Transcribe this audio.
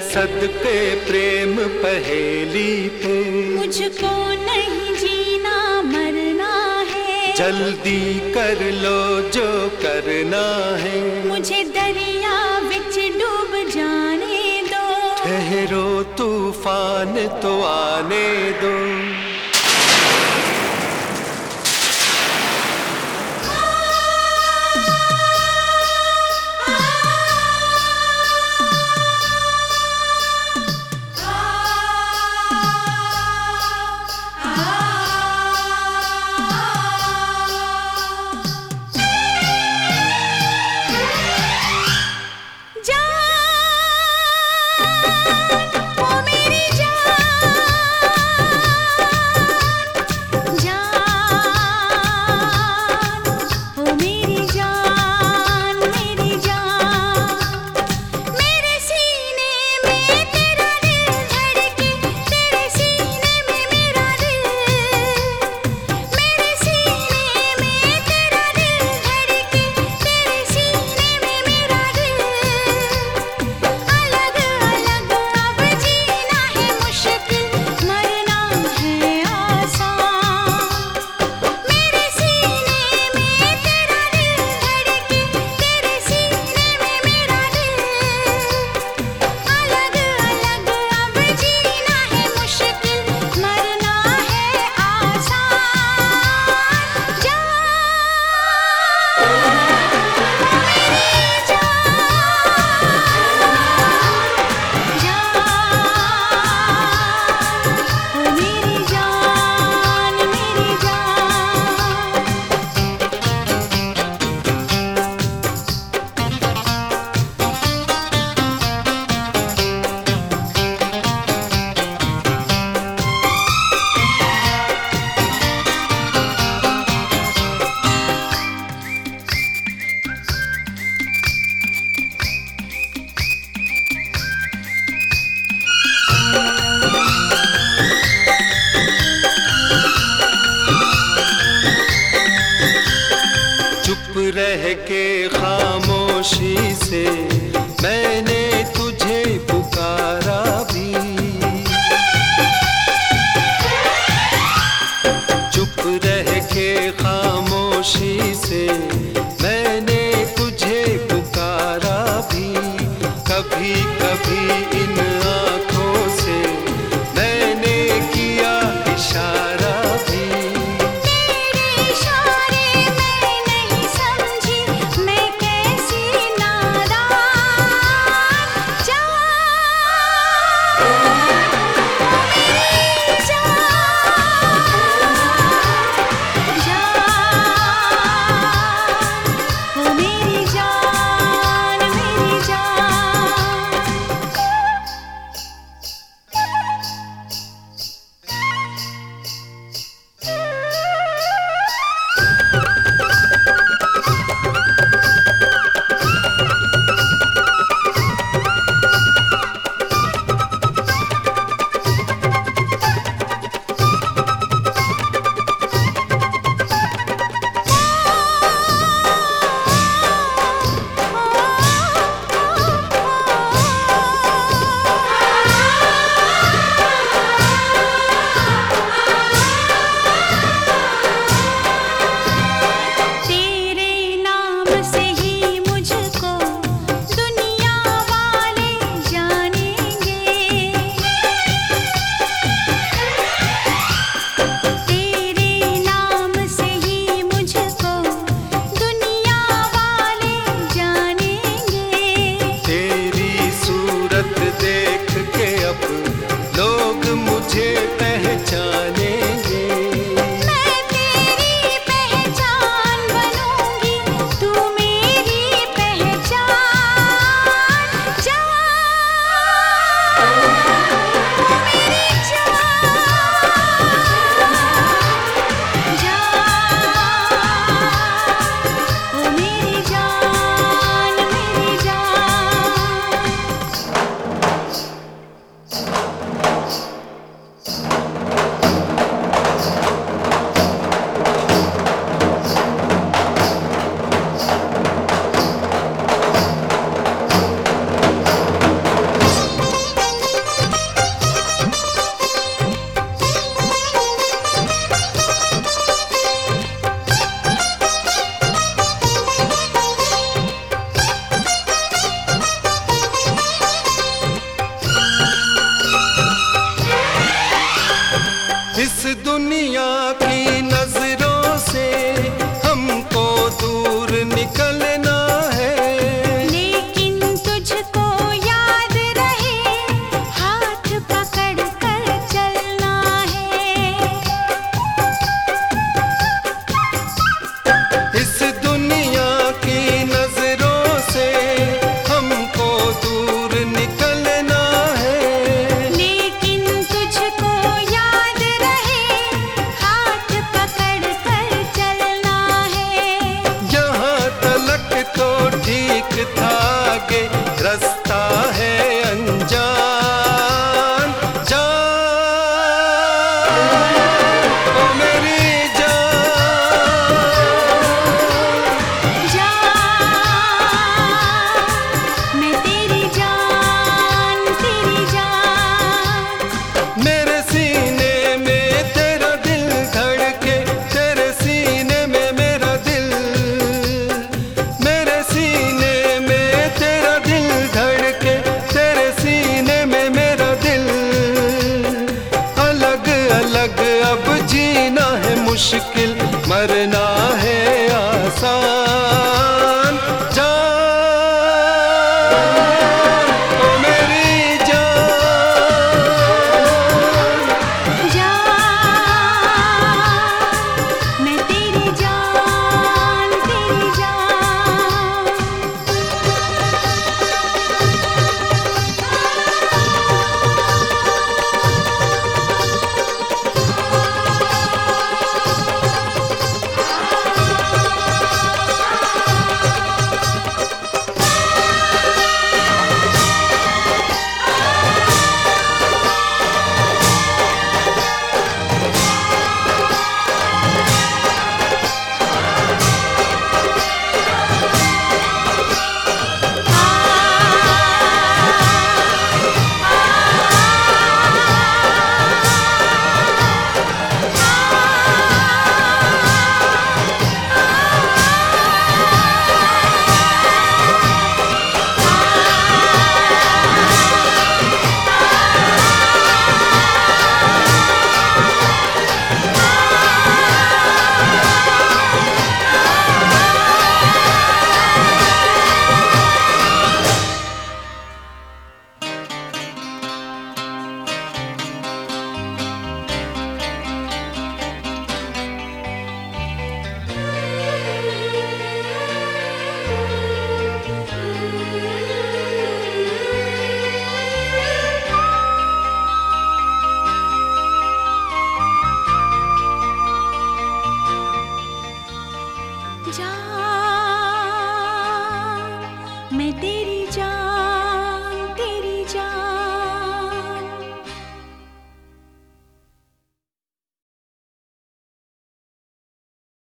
सदके प्रेम पहेली पे मुझको नहीं जीना मरना है। जल्दी कर लो जो करना है। मुझे दरिया बिच डूब जाने दो। ठहरो तूफ़ान तो आने दो। के खामोशी से मैंने तुझे पुकारा भी। चुप रह के खामोशी से